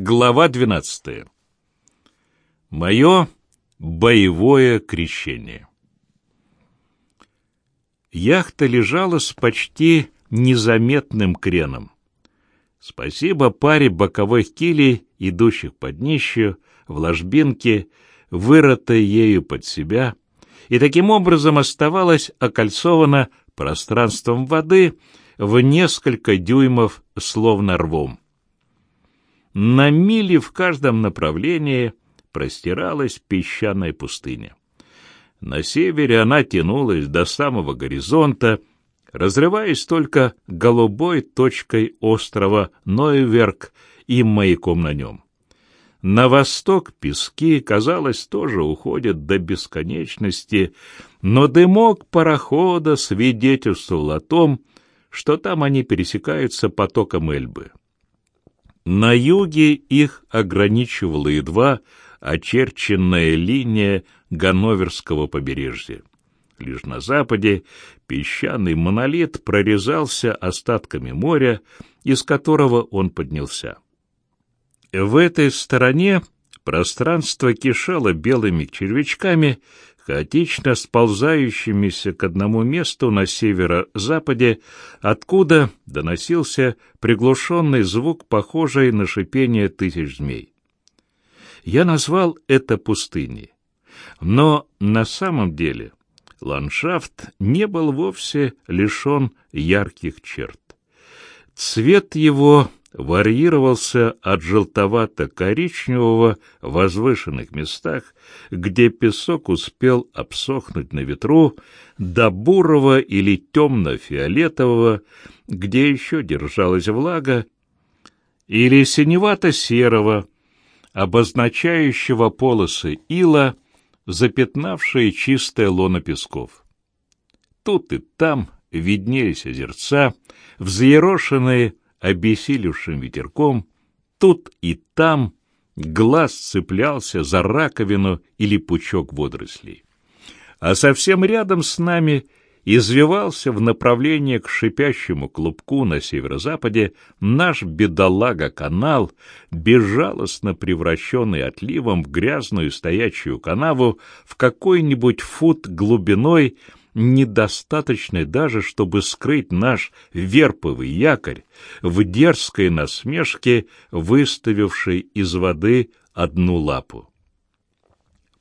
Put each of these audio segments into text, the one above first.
Глава 12. Мое боевое крещение. Яхта лежала с почти незаметным креном. Спасибо паре боковых килей, идущих под днищу, в ложбинке, вырытой ею под себя, и таким образом оставалась окольцована пространством воды в несколько дюймов, словно рвом. На мили в каждом направлении простиралась песчаная пустыня. На севере она тянулась до самого горизонта, разрываясь только голубой точкой острова Нойверк и маяком на нем. На восток пески, казалось, тоже уходят до бесконечности, но дымок парохода свидетельствовал о том, что там они пересекаются потоком Эльбы. На юге их ограничивала едва очерченная линия Ганноверского побережья. Лишь на западе песчаный монолит прорезался остатками моря, из которого он поднялся. В этой стороне пространство кишело белыми червячками, хаотично сползающимися к одному месту на северо-западе, откуда доносился приглушенный звук, похожий на шипение тысяч змей. Я назвал это пустыней. Но на самом деле ландшафт не был вовсе лишен ярких черт. Цвет его варьировался от желтовато-коричневого в возвышенных местах, где песок успел обсохнуть на ветру, до бурого или темно-фиолетового, где еще держалась влага, или синевато-серого, обозначающего полосы ила, запятнавшие чистое лоно песков. Тут и там виднелись озерца, взъерошенные обессилевшим ветерком, тут и там глаз цеплялся за раковину или пучок водорослей. А совсем рядом с нами извивался в направлении к шипящему клубку на северо-западе наш бедолага-канал, безжалостно превращенный отливом в грязную стоячую канаву в какой-нибудь фут глубиной недостаточной даже, чтобы скрыть наш верповый якорь в дерзкой насмешке, выставившей из воды одну лапу.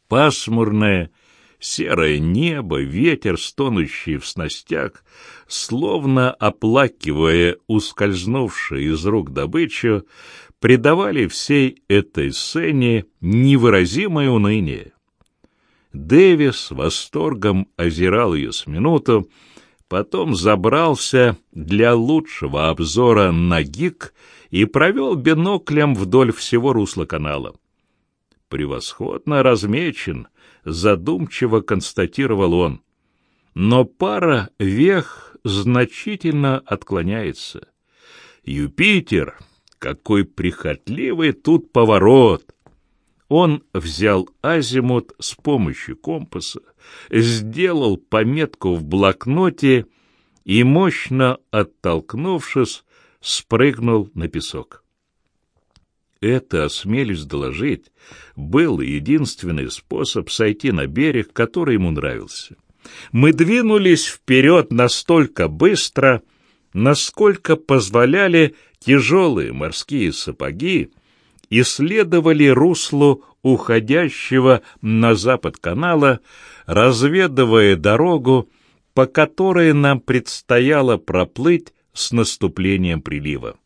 Пасмурное, серое небо, ветер, стонущий в снастях, словно оплакивая ускользнувшую из рук добычу, придавали всей этой сцене невыразимое уныние. Дэвис с восторгом озирал ее с минуту, потом забрался для лучшего обзора на гик и провел биноклем вдоль всего русла канала. «Превосходно размечен», — задумчиво констатировал он. «Но пара вех значительно отклоняется. Юпитер, какой прихотливый тут поворот!» Он взял азимут с помощью компаса, сделал пометку в блокноте и, мощно оттолкнувшись, спрыгнул на песок. Это, осмелюсь доложить, был единственный способ сойти на берег, который ему нравился. Мы двинулись вперед настолько быстро, насколько позволяли тяжелые морские сапоги, исследовали русло уходящего на запад канала, разведывая дорогу, по которой нам предстояло проплыть с наступлением прилива.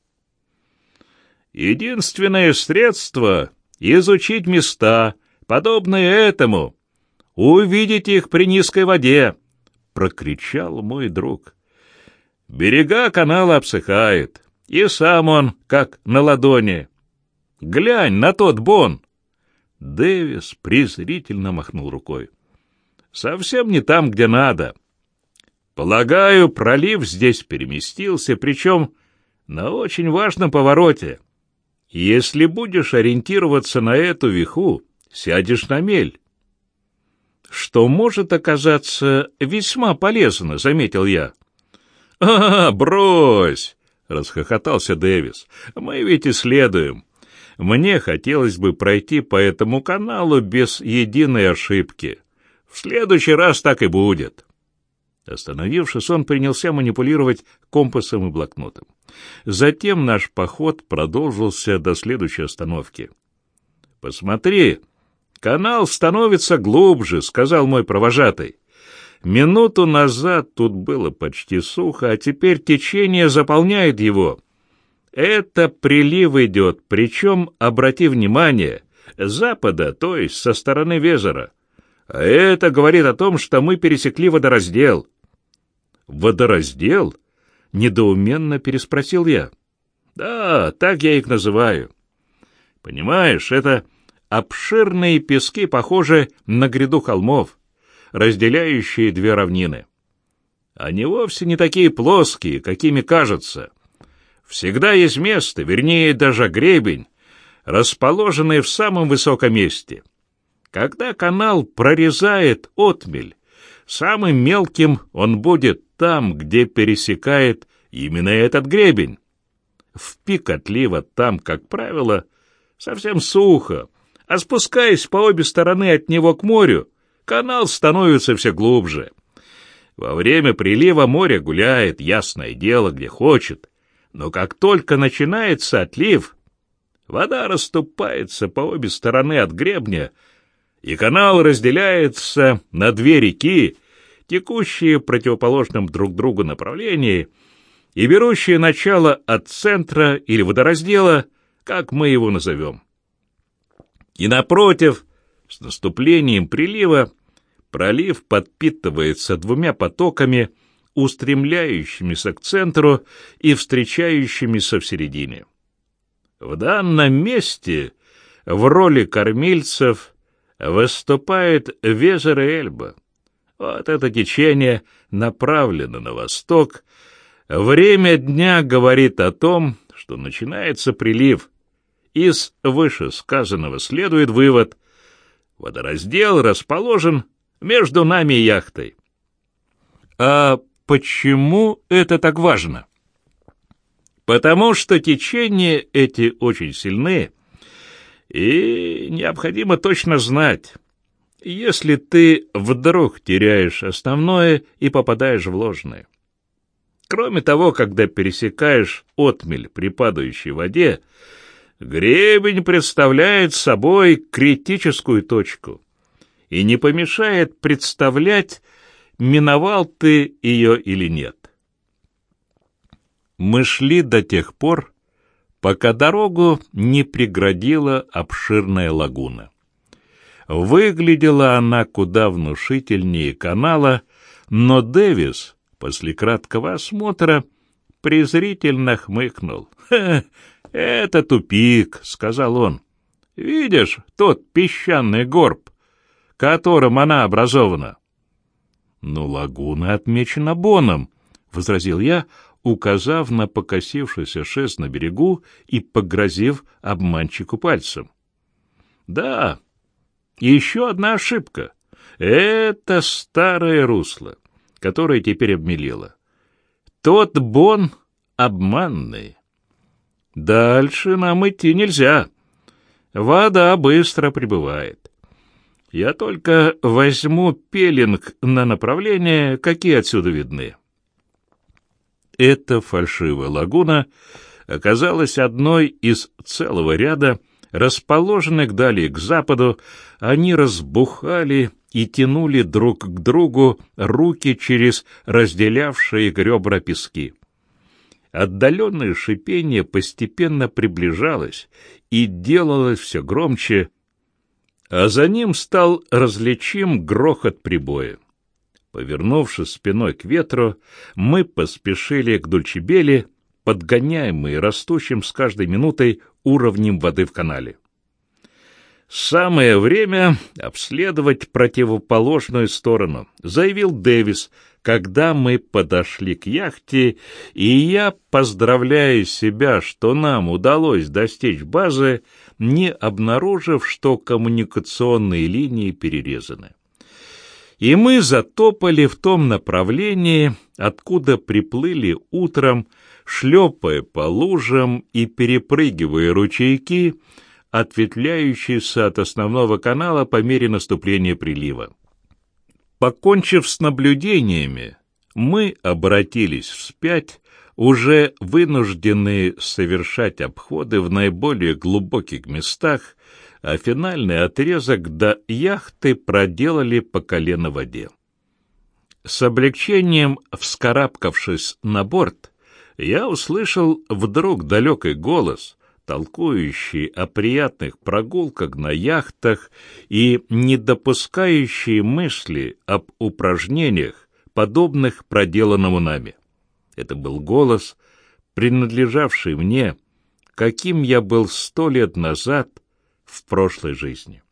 Единственное средство — изучить места, подобные этому, увидеть их при низкой воде, — прокричал мой друг. Берега канала обсыхают, и сам он как на ладони. Глянь на тот бон!» Дэвис презрительно махнул рукой. «Совсем не там, где надо. Полагаю, пролив здесь переместился, причем на очень важном повороте. Если будешь ориентироваться на эту виху, сядешь на мель. Что может оказаться весьма полезно, заметил я. А, брось, расхохотался Дэвис. Мы ведь исследуем. Мне хотелось бы пройти по этому каналу без единой ошибки. В следующий раз так и будет. Остановившись, он принялся манипулировать компасом и блокнотом. Затем наш поход продолжился до следующей остановки. «Посмотри, канал становится глубже», — сказал мой провожатый. Минуту назад тут было почти сухо, а теперь течение заполняет его. Это прилив идет, причем, обрати внимание, запада, то есть со стороны Везера. А это говорит о том, что мы пересекли водораздел. Водораздел? Недоуменно переспросил я. Да, так я их называю. Понимаешь, это обширные пески, похожие на гряду холмов разделяющие две равнины. Они вовсе не такие плоские, какими кажутся. Всегда есть место, вернее, даже гребень, расположенный в самом высоком месте. Когда канал прорезает отмель, самым мелким он будет там, где пересекает именно этот гребень. В пик отлива там, как правило, совсем сухо, а спускаясь по обе стороны от него к морю, канал становится все глубже. Во время прилива море гуляет, ясное дело, где хочет. Но как только начинается отлив, вода расступается по обе стороны от гребня, и канал разделяется на две реки, текущие в противоположном друг другу направлении и берущие начало от центра или водораздела, как мы его назовем. И напротив, с наступлением прилива, Пролив подпитывается двумя потоками, устремляющимися к центру и встречающимися в середине. В данном месте в роли кормильцев выступает Везер и Эльба. Вот это течение направлено на восток. Время дня говорит о том, что начинается прилив. Из вышесказанного следует вывод. Водораздел расположен между нами и яхтой. А почему это так важно? Потому что течения эти очень сильны, и необходимо точно знать, если ты вдруг теряешь основное и попадаешь в ложное. Кроме того, когда пересекаешь отмель при падающей воде, гребень представляет собой критическую точку и не помешает представлять, миновал ты ее или нет. Мы шли до тех пор, пока дорогу не преградила обширная лагуна. Выглядела она куда внушительнее канала, но Дэвис после краткого осмотра презрительно хмыкнул. «Ха, это тупик», — сказал он. «Видишь тот песчаный горб? которым она образована. — Но лагуна отмечена боном, — возразил я, указав на покосившийся шест на берегу и погрозив обманщику пальцем. — Да, еще одна ошибка. Это старое русло, которое теперь обмелело. Тот бон обманный. Дальше нам идти нельзя. Вода быстро прибывает. Я только возьму пеленг на направление, какие отсюда видны. Эта фальшивая лагуна оказалась одной из целого ряда, расположенных далее к западу, они разбухали и тянули друг к другу руки через разделявшие ребра пески. Отдаленное шипение постепенно приближалось и делалось все громче, а за ним стал различим грохот прибоя. Повернувшись спиной к ветру, мы поспешили к Дульчебели, подгоняемые растущим с каждой минутой уровнем воды в канале. «Самое время обследовать противоположную сторону», — заявил Дэвис, когда мы подошли к яхте, и я, поздравляя себя, что нам удалось достичь базы, не обнаружив, что коммуникационные линии перерезаны. И мы затопали в том направлении, откуда приплыли утром, шлепая по лужам и перепрыгивая ручейки, ответвляющийся от основного канала по мере наступления прилива. Покончив с наблюдениями, мы обратились вспять, уже вынужденные совершать обходы в наиболее глубоких местах, а финальный отрезок до яхты проделали по колено в воде. С облегчением вскарабкавшись на борт, я услышал вдруг далекий голос, толкующий о приятных прогулках на яхтах и не допускающий мысли об упражнениях, подобных проделанному нами. Это был голос, принадлежавший мне, каким я был сто лет назад в прошлой жизни.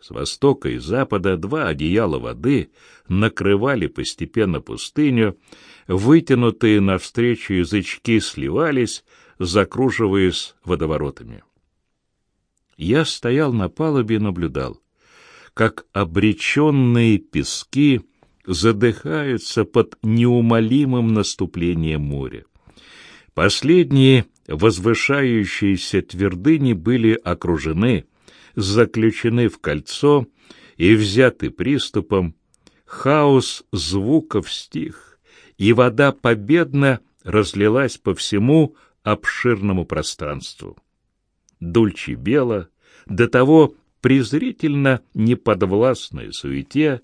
С востока и запада два одеяла воды накрывали постепенно пустыню, вытянутые навстречу язычки сливались, закруживаясь водоворотами. Я стоял на палубе и наблюдал, как обреченные пески задыхаются под неумолимым наступлением моря. Последние возвышающиеся твердыни были окружены, заключены в кольцо и взяты приступом, хаос звуков стих, и вода победно разлилась по всему обширному пространству. Дульче Бела, до того презрительно неподвластной суете,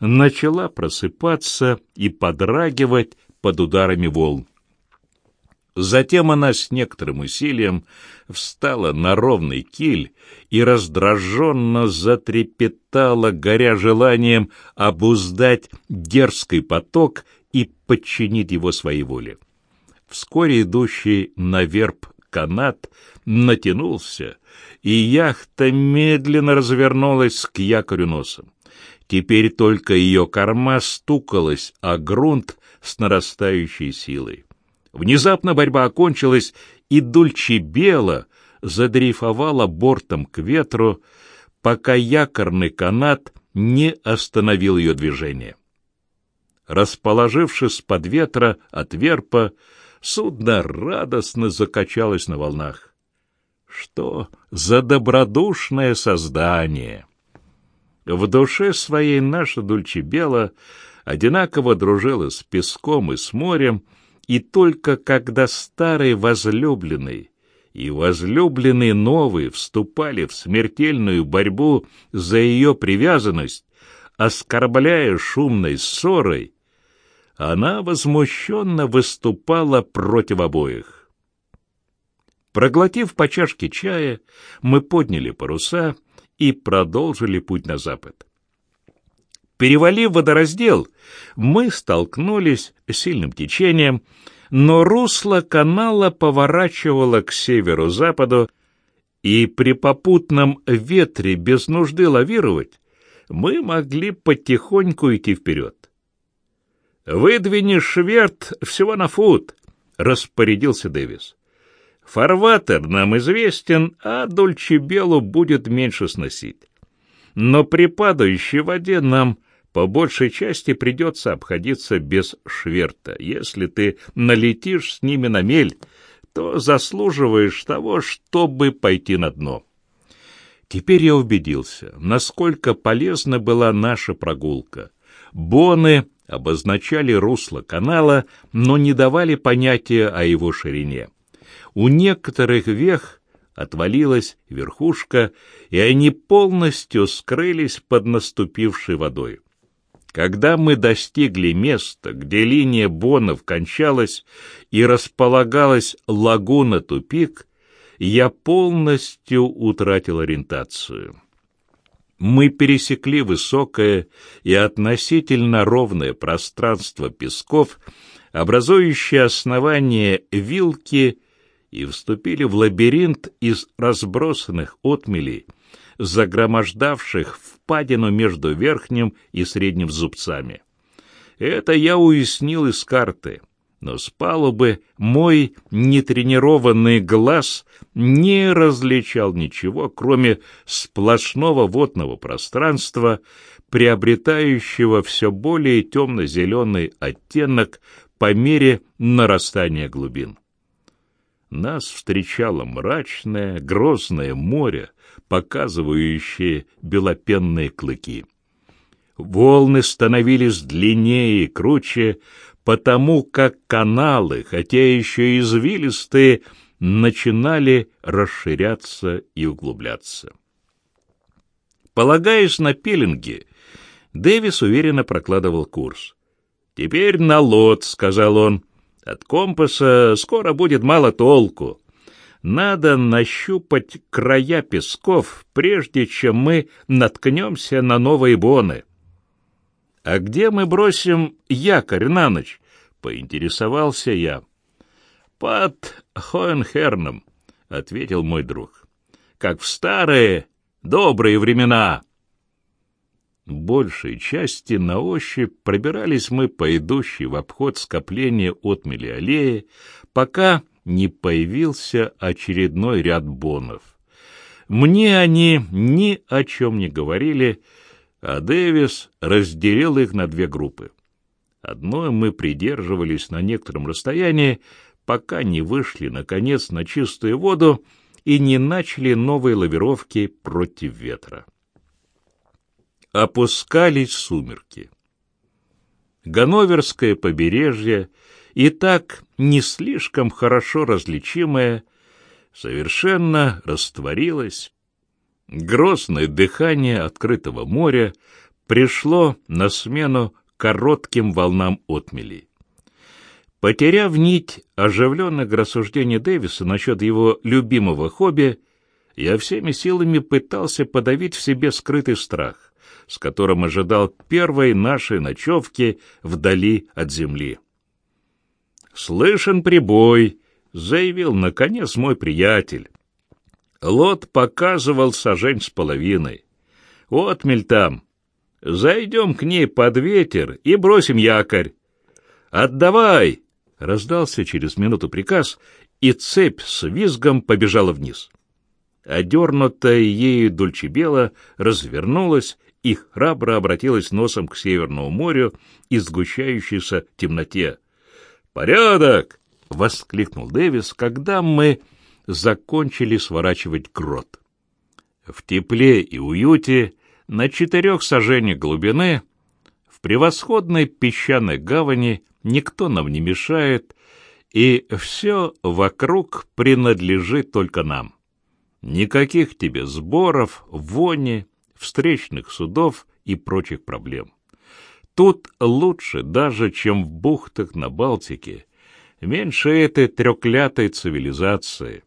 начала просыпаться и подрагивать под ударами волн. Затем она с некоторым усилием встала на ровный киль и раздраженно затрепетала, горя желанием обуздать дерзкий поток и подчинить его своей воле. Вскоре идущий на верб канат натянулся, и яхта медленно развернулась к якорю носом. Теперь только ее корма стукалась, а грунт с нарастающей силой. Внезапно борьба окончилась, и Дульче Бела задрейфовала бортом к ветру, пока якорный канат не остановил ее движение. Расположившись под ветра от верпа, судно радостно закачалось на волнах. Что за добродушное создание! В душе своей наша Дульчебела одинаково дружила с песком и с морем, и только когда старый возлюбленный и возлюбленный новый вступали в смертельную борьбу за ее привязанность, оскорбляя шумной ссорой, она возмущенно выступала против обоих. Проглотив по чашке чая, мы подняли паруса — и продолжили путь на запад. Перевалив водораздел, мы столкнулись с сильным течением, но русло канала поворачивало к северу-западу, и при попутном ветре без нужды лавировать мы могли потихоньку идти вперед. «Выдвини шверт всего на фут», — распорядился Дэвис. Фарватер нам известен, а Дольчебелу будет меньше сносить. Но при падающей воде нам по большей части придется обходиться без шверта. Если ты налетишь с ними на мель, то заслуживаешь того, чтобы пойти на дно. Теперь я убедился, насколько полезна была наша прогулка. Боны обозначали русло канала, но не давали понятия о его ширине. У некоторых вех отвалилась верхушка, и они полностью скрылись под наступившей водой. Когда мы достигли места, где линия бонов кончалась и располагалась лагуна-тупик, я полностью утратил ориентацию. Мы пересекли высокое и относительно ровное пространство песков, образующее основание вилки и вступили в лабиринт из разбросанных отмелей, загромождавших впадину между верхним и средним зубцами. Это я уяснил из карты, но с палубы мой нетренированный глаз не различал ничего, кроме сплошного водного пространства, приобретающего все более темно-зеленый оттенок по мере нарастания глубин. Нас встречало мрачное, грозное море, показывающее белопенные клыки. Волны становились длиннее и круче, потому как каналы, хотя еще извилистые, начинали расширяться и углубляться. Полагаясь на пеленги, Дэвис уверенно прокладывал курс. «Теперь на лот», — сказал он. «От компаса скоро будет мало толку. Надо нащупать края песков, прежде чем мы наткнемся на новые боны». «А где мы бросим якорь на ночь?» — поинтересовался я. «Под Хоенхерном», — ответил мой друг. «Как в старые добрые времена». Большей части на ощупь пробирались мы по идущей в обход скопления отмели аллеи, пока не появился очередной ряд бонов. Мне они ни о чем не говорили, а Дэвис разделил их на две группы. Одной мы придерживались на некотором расстоянии, пока не вышли, наконец, на чистую воду и не начали новые лавировки против ветра. Опускались сумерки. Ганноверское побережье, и так не слишком хорошо различимое, совершенно растворилось, Грозное дыхание открытого моря пришло на смену коротким волнам отмели. Потеряв нить оживленных рассуждений Дэвиса насчет его любимого хобби, я всеми силами пытался подавить в себе скрытый страх, с которым ожидал первой нашей ночевки вдали от земли. «Слышен прибой», — заявил, наконец, мой приятель. Лот показывал сажень с половиной. Отмель там. Зайдем к ней под ветер и бросим якорь. Отдавай! Раздался через минуту приказ, и цепь с визгом побежала вниз. Одернутая ею Дульчебела развернулась и храбро обратилась носом к Северному морю и сгущающейся темноте. «Порядок!» — воскликнул Дэвис, когда мы закончили сворачивать грот. В тепле и уюте, на четырех сажениях глубины, в превосходной песчаной гавани никто нам не мешает, и все вокруг принадлежит только нам. Никаких тебе сборов, вони, встречных судов и прочих проблем. Тут лучше даже, чем в бухтах на Балтике, меньше этой треклятой цивилизации.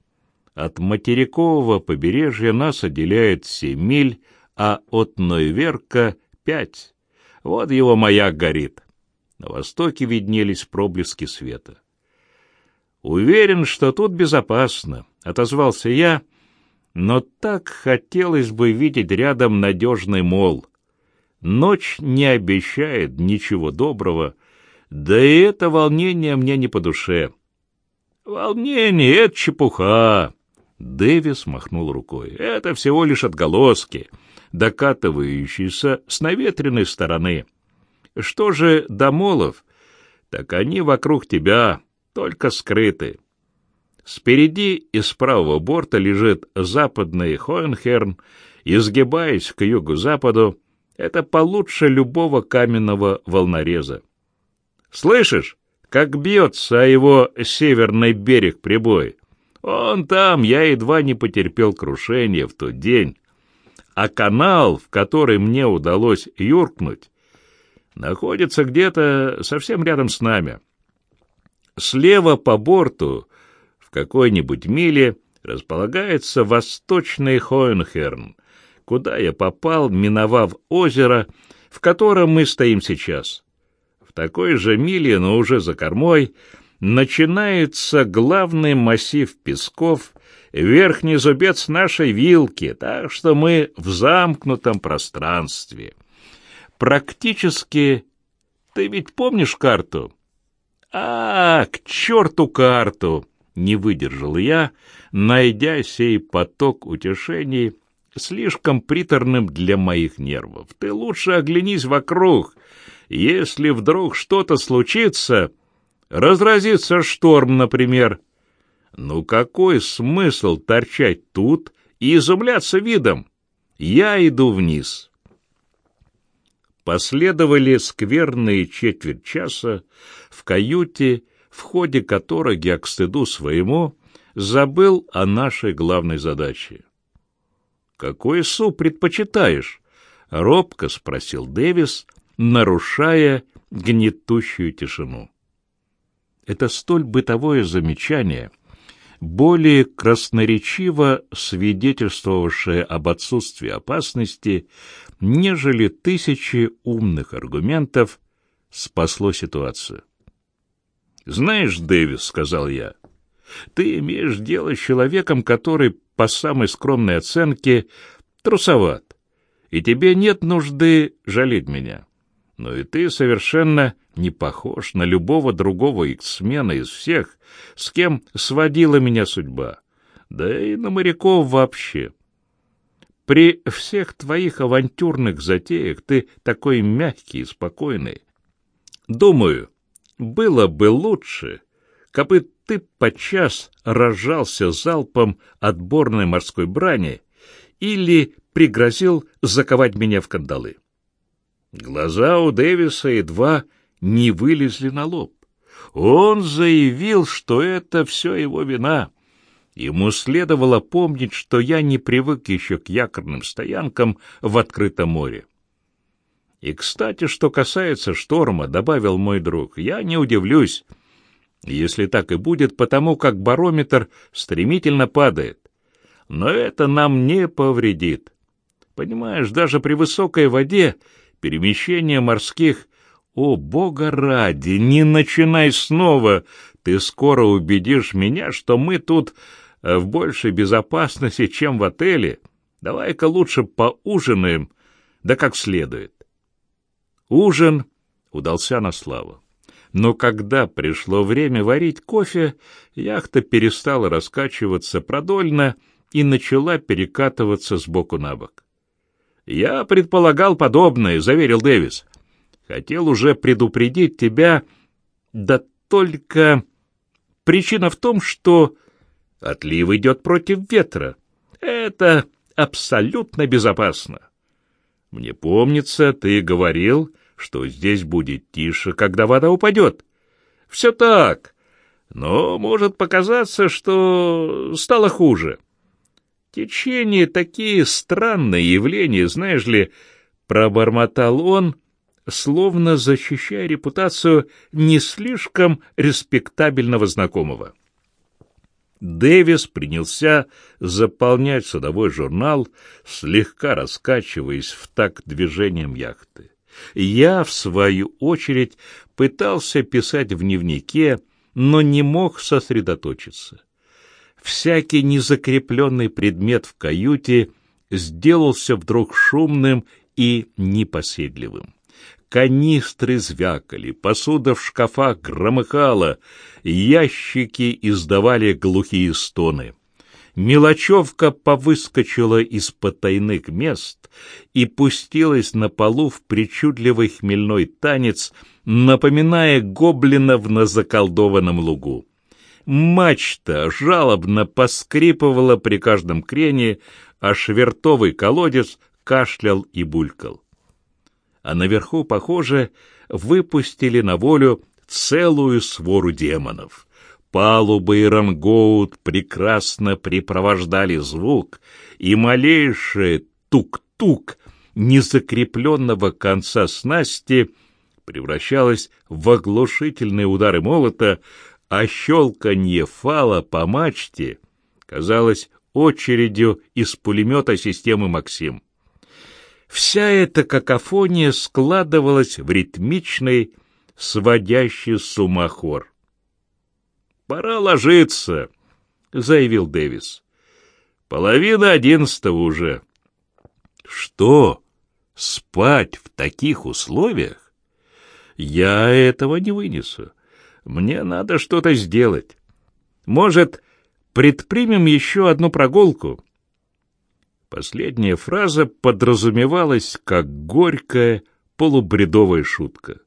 От материкового побережья нас отделяет семь миль, а от Нойверка — пять. Вот его маяк горит. На востоке виднелись проблески света. «Уверен, что тут безопасно», — отозвался я, но так хотелось бы видеть рядом надежный мол. Ночь не обещает ничего доброго, да и это волнение мне не по душе. Волнение — это чепуха. Дэвис махнул рукой. «Это всего лишь отголоски, докатывающиеся с наветренной стороны. Что же до молов, так они вокруг тебя, только скрыты. Спереди и с правого борта лежит западный Хоенхерн, изгибаясь к югу-западу, это получше любого каменного волнореза. Слышишь, как бьется о его северный берег прибой? Он там, я едва не потерпел крушение в тот день. А канал, в который мне удалось юркнуть, находится где-то совсем рядом с нами. Слева по борту, какой-нибудь миле, располагается восточный Хоенхерн, куда я попал, миновав озеро, в котором мы стоим сейчас. В такой же миле, но уже за кормой, начинается главный массив песков, верхний зубец нашей вилки, так что мы в замкнутом пространстве. Практически... Ты ведь помнишь карту? А, к черту карту! Не выдержал я, найдя сей поток утешений слишком приторным для моих нервов. Ты лучше оглянись вокруг. Если вдруг что-то случится, Разразится шторм, например. Ну какой смысл торчать тут и изумляться видом? Я иду вниз. Последовали скверные четверть часа в каюте, в ходе которой я к стыду своему забыл о нашей главной задаче. «Какой суп предпочитаешь?» — робко спросил Дэвис, нарушая гнетущую тишину. Это столь бытовое замечание, более красноречиво свидетельствовавшее об отсутствии опасности, нежели тысячи умных аргументов, спасло ситуацию. «Знаешь, Дэвис, — сказал я, — ты имеешь дело с человеком, который, по самой скромной оценке, трусоват, и тебе нет нужды жалеть меня. Но и ты совершенно не похож на любого другого иксмена из всех, с кем сводила меня судьба, да и на моряков вообще. При всех твоих авантюрных затеях ты такой мягкий и спокойный. Думаю, было бы лучше, кабы ты подчас рожался залпом отборной морской брани или пригрозил заковать меня в кандалы. Глаза у Дэвиса едва не вылезли на лоб. Он заявил, что это все его вина. Ему следовало помнить, что я не привык еще к якорным стоянкам в открытом море. И, кстати, что касается шторма, — добавил мой друг, — я не удивлюсь, если так и будет, потому как барометр стремительно падает. Но это нам не повредит. Понимаешь, даже при высокой воде перемещение морских... О, бога ради, не начинай снова! Ты скоро убедишь меня, что мы тут э, в большей безопасности, чем в отеле. Давай-ка лучше поужинаем, да как следует. Ужин удался на славу. Но когда пришло время варить кофе, яхта перестала раскачиваться продольно и начала перекатываться с боку на бок. «Я предполагал подобное», — заверил Дэвис. «Хотел уже предупредить тебя, да только причина в том, что отлив идет против ветра. Это абсолютно безопасно. Мне помнится, ты говорил, что здесь будет тише, когда вода упадет. Все так, но может показаться, что стало хуже. Течение — такие странные явления, знаешь ли, пробормотал он, словно защищая репутацию не слишком респектабельного знакомого. Дэвис принялся заполнять судовой журнал, слегка раскачиваясь в такт движением яхты. Я, в свою очередь, пытался писать в дневнике, но не мог сосредоточиться. Всякий незакрепленный предмет в каюте сделался вдруг шумным и непоседливым. Канистры звякали, посуда в шкафах громыхала, ящики издавали глухие стоны. Мелочевка повыскочила из потайных мест и пустилась на полу в причудливый хмельной танец, напоминая гоблинов на заколдованном лугу. Мачта жалобно поскрипывала при каждом крене, а швертовый колодец кашлял и булькал а наверху, похоже, выпустили на волю целую свору демонов. Палубы и рангоут прекрасно припровождали звук, и малейшее тук-тук незакрепленного конца снасти превращалось в оглушительные удары молота, а щелканье фала по мачте казалось очередью из пулемета системы «Максим». Вся эта какофония складывалась в ритмичный, сводящий с ума хор. «Пора ложиться», — заявил Дэвис. «Половина одиннадцатого уже». «Что? Спать в таких условиях? Я этого не вынесу. Мне надо что-то сделать. Может, предпримем еще одну прогулку?» Последняя фраза подразумевалась как горькая полубредовая шутка.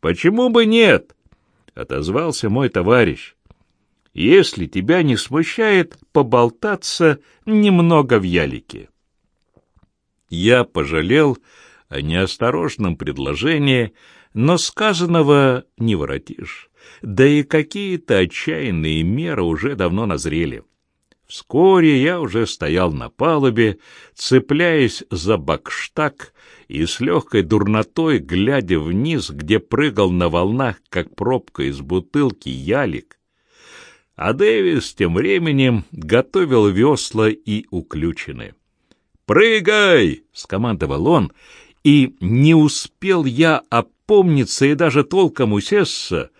«Почему бы нет?» — отозвался мой товарищ. если тебя не смущает поболтаться немного в ялике. Я пожалел о неосторожном предложении, но сказанного не воротишь. Да и какие-то отчаянные меры уже давно назрели. Вскоре я уже стоял на палубе, цепляясь за бакштаг и с легкой дурнотой, глядя вниз, где прыгал на волнах, как пробка из бутылки, ялик. А Дэвис тем временем готовил весла и уключены. «Прыгай!» — скомандовал он, и не успел я опомниться и даже толком усесться,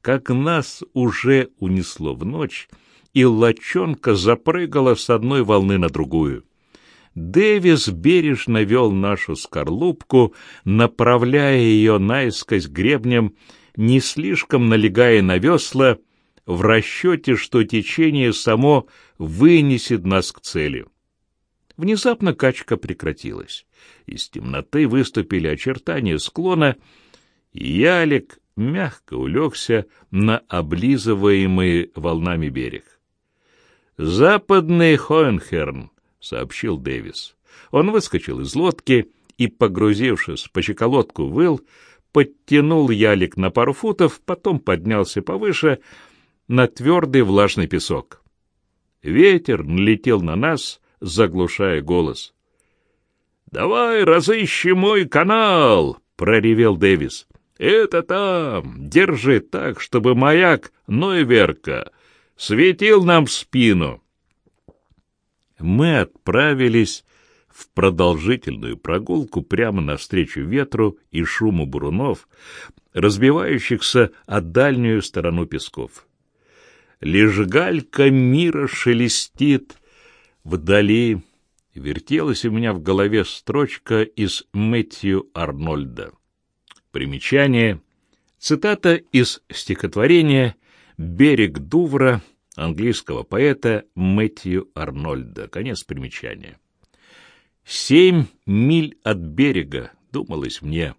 как нас уже унесло в ночь, и лочонка запрыгала с одной волны на другую. Дэвис бережно вел нашу скорлупку, направляя ее наискось гребнем, не слишком налегая на весла, в расчете, что течение само вынесет нас к цели. Внезапно качка прекратилась. Из темноты выступили очертания склона, и ялик мягко улегся на облизываемый волнами берег. «Западный Хоенхерн», — сообщил Дэвис. Он выскочил из лодки и, погрузившись по щеколотку выл, подтянул ялик на пару футов, потом поднялся повыше на твердый влажный песок. Ветер налетел на нас, заглушая голос. «Давай разыщем мой канал!» — проревел Дэвис. «Это там! Держи так, чтобы маяк Нойверка светил нам в спину!» Мы отправились в продолжительную прогулку прямо навстречу ветру и шуму бурунов, разбивающихся о дальнюю сторону песков. Лишь галька мира шелестит Вдали вертелась у меня в голове строчка из Мэтью Арнольда. Примечание. Цитата из стихотворения «Берег Дувра» английского поэта Мэтью Арнольда. Конец примечания. «Семь миль от берега», — думалось мне.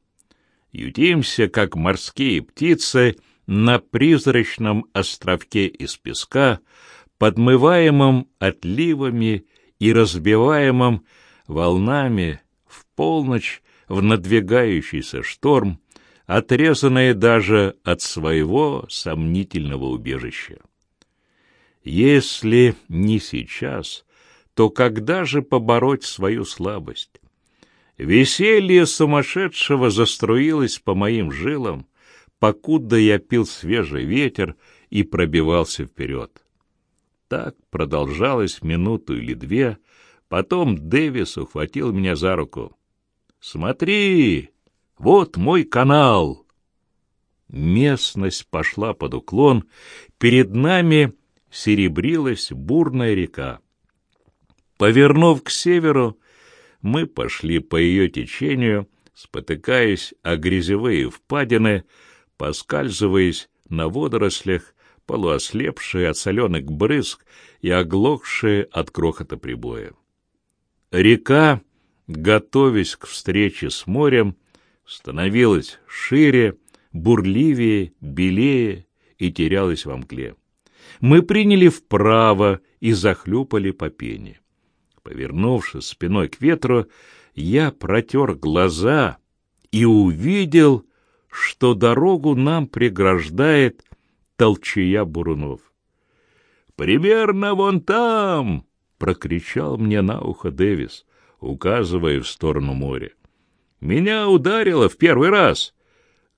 Ютимся, как морские птицы, на призрачном островке из песка, подмываемом отливами и разбиваемом волнами в полночь в надвигающийся шторм, отрезанные даже от своего сомнительного убежища. Если не сейчас, то когда же побороть свою слабость? Веселье сумасшедшего заструилось по моим жилам, покуда я пил свежий ветер и пробивался вперед. Так продолжалось минуту или две, потом Дэвис ухватил меня за руку. «Смотри, вот мой канал!» Местность пошла под уклон, перед нами серебрилась бурная река. Повернув к северу, мы пошли по ее течению, спотыкаясь о грязевые впадины, поскальзываясь на водорослях полуослепшие от соленых брызг и оглохшие от крохота прибоя. Река, готовясь к встрече с морем, становилась шире, бурливее, белее и терялась во мгле. Мы приняли вправо и захлюпали по пене. Повернувшись спиной к ветру, я протер глаза и увидел, что дорогу нам преграждает толчая бурунов. «Примерно вон там!» — прокричал мне на ухо Дэвис, указывая в сторону моря. «Меня ударило в первый раз.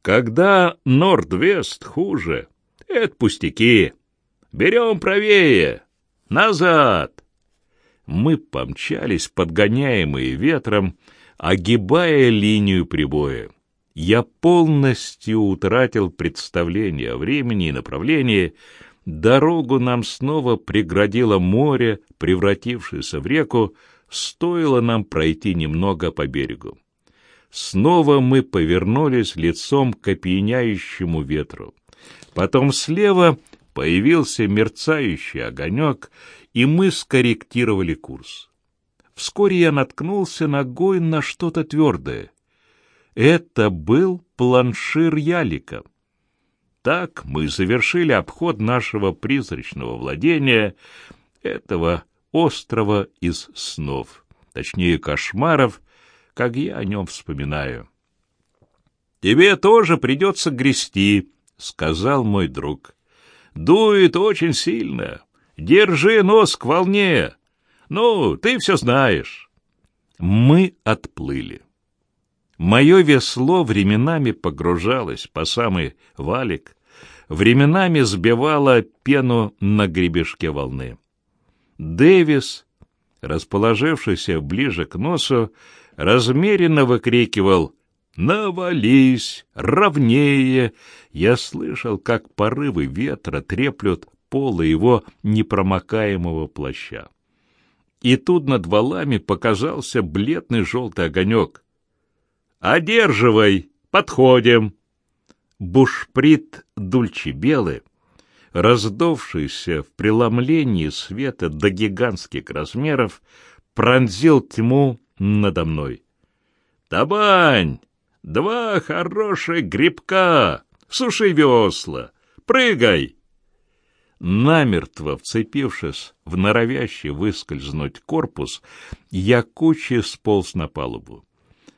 Когда Норд-Вест хуже. Это пустяки. Берем правее. Назад!» Мы помчались, подгоняемые ветром, огибая линию прибоя я полностью утратил представление о времени и направлении. Дорогу нам снова преградило море, превратившееся в реку, стоило нам пройти немного по берегу. Снова мы повернулись лицом к опьяняющему ветру. Потом слева появился мерцающий огонек, и мы скорректировали курс. Вскоре я наткнулся ногой на что-то твердое — это был планшир ялика. Так мы завершили обход нашего призрачного владения, этого острова из снов, точнее кошмаров, как я о нем вспоминаю. «Тебе тоже придется грести», — сказал мой друг. «Дует очень сильно. Держи нос к волне. Ну, ты все знаешь». Мы отплыли. Мое весло временами погружалось по самый валик, временами сбивало пену на гребешке волны. Дэвис, расположившийся ближе к носу, размеренно выкрикивал «Навались! Ровнее!» Я слышал, как порывы ветра треплют полы его непромокаемого плаща. И тут над валами показался бледный желтый огонек. «Одерживай! Подходим!» Бушприт Дульчебелы, раздовшийся в преломлении света до гигантских размеров, пронзил тьму надо мной. «Табань! Два хороших грибка! Суши весла! Прыгай!» Намертво вцепившись в норовящий выскользнуть корпус, я кучей сполз на палубу.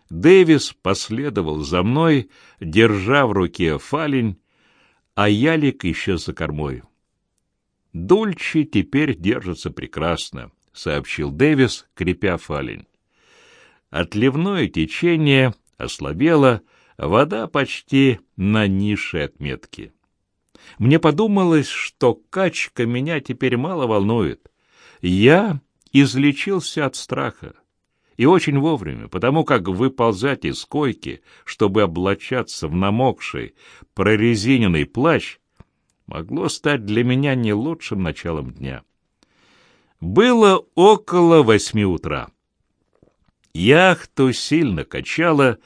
Дэвис последовал за мной, держа в руке фалень, а ялик еще за кормой. «Дульчи теперь держится прекрасно», — сообщил Дэвис, крепя фалень. Отливное течение ослабело, вода почти на низшей отметке. Мне подумалось, что качка меня теперь мало волнует. Я излечился от страха. И очень вовремя, потому как выползать из койки, чтобы облачаться в намокший, прорезиненный плащ, могло стать для меня не лучшим началом дня. Было около восьми утра. Яхту сильно качало,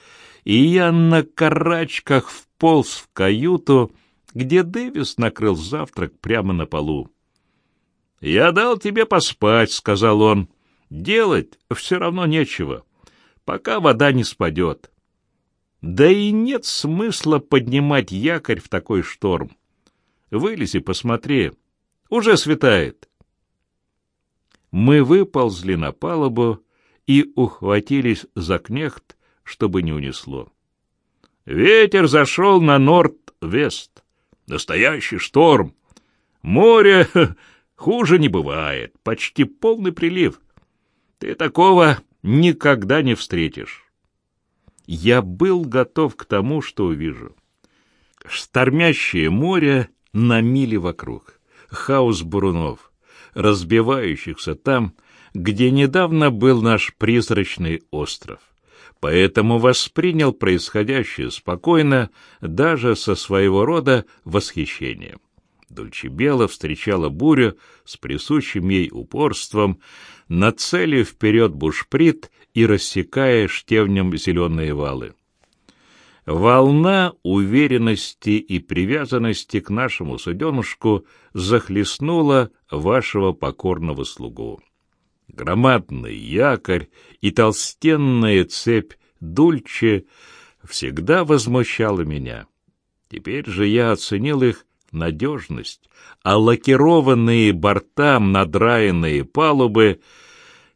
и я на карачках вполз в каюту, где Дэвис накрыл завтрак прямо на полу. «Я дал тебе поспать», — сказал он. Делать все равно нечего, пока вода не спадет. Да и нет смысла поднимать якорь в такой шторм. Вылези, посмотри, уже светает. Мы выползли на палубу и ухватились за кнехт, чтобы не унесло. Ветер зашел на норд-вест. Настоящий шторм. Море хуже не бывает, почти полный прилив. Ты такого никогда не встретишь. Я был готов к тому, что увижу. Штормящее море на мили вокруг, хаос бурунов, разбивающихся там, где недавно был наш призрачный остров. Поэтому воспринял происходящее спокойно, даже со своего рода восхищением. Дульчебела встречала бурю с присущим ей упорством, нацелив вперед бушприт и рассекая штевнем зеленые валы. Волна уверенности и привязанности к нашему суденушку захлестнула вашего покорного слугу. Громадный якорь и толстенная цепь Дульче всегда возмущала меня. Теперь же я оценил их надежность, а лакированные борта, надраенные палубы,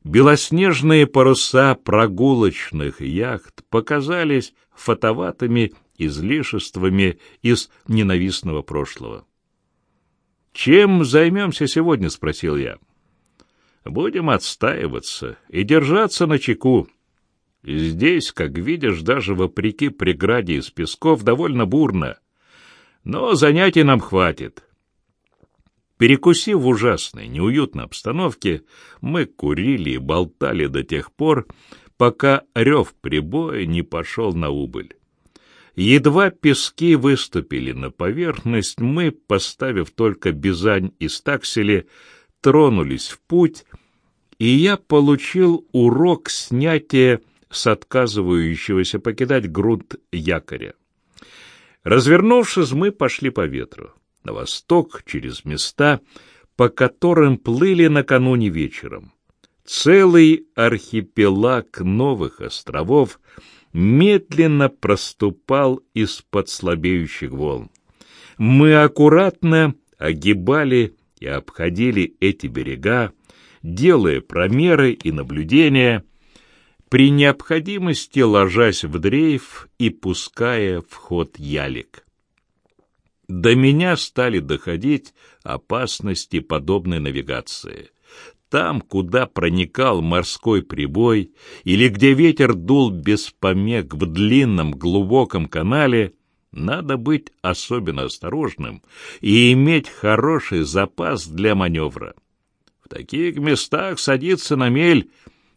белоснежные паруса прогулочных яхт показались фотоватыми излишествами из ненавистного прошлого. «Чем займемся сегодня?» — спросил я. «Будем отстаиваться и держаться на чеку. Здесь, как видишь, даже вопреки преграде из песков, довольно бурно но занятий нам хватит. Перекусив в ужасной, неуютной обстановке, мы курили и болтали до тех пор, пока рев прибоя не пошел на убыль. Едва пески выступили на поверхность, мы, поставив только бизань и стаксели, тронулись в путь, и я получил урок снятия с отказывающегося покидать грунт якоря. Развернувшись, мы пошли по ветру, на восток, через места, по которым плыли накануне вечером. Целый архипелаг новых островов медленно проступал из-под слабеющих волн. Мы аккуратно огибали и обходили эти берега, делая промеры и наблюдения, при необходимости ложась в дрейф и пуская в ход ялик. До меня стали доходить опасности подобной навигации. Там, куда проникал морской прибой, или где ветер дул без помех в длинном глубоком канале, надо быть особенно осторожным и иметь хороший запас для маневра. Таких местах садиться на мель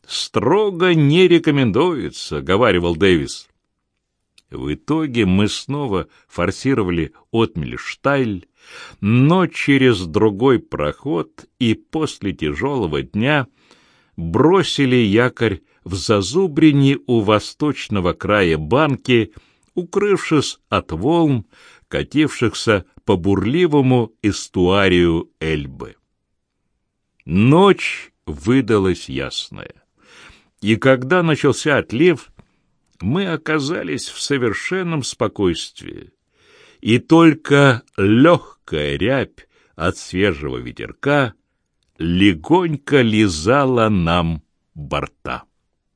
строго не рекомендуется, — говаривал Дэвис. В итоге мы снова форсировали Отмельштайль, но через другой проход и после тяжелого дня бросили якорь в зазубрине у восточного края банки, укрывшись от волн, катившихся по бурливому эстуарию Эльбы. Ночь выдалась ясная, и когда начался отлив, мы оказались в совершенном спокойствии, и только легкая рябь от свежего ветерка легонько лизала нам борта.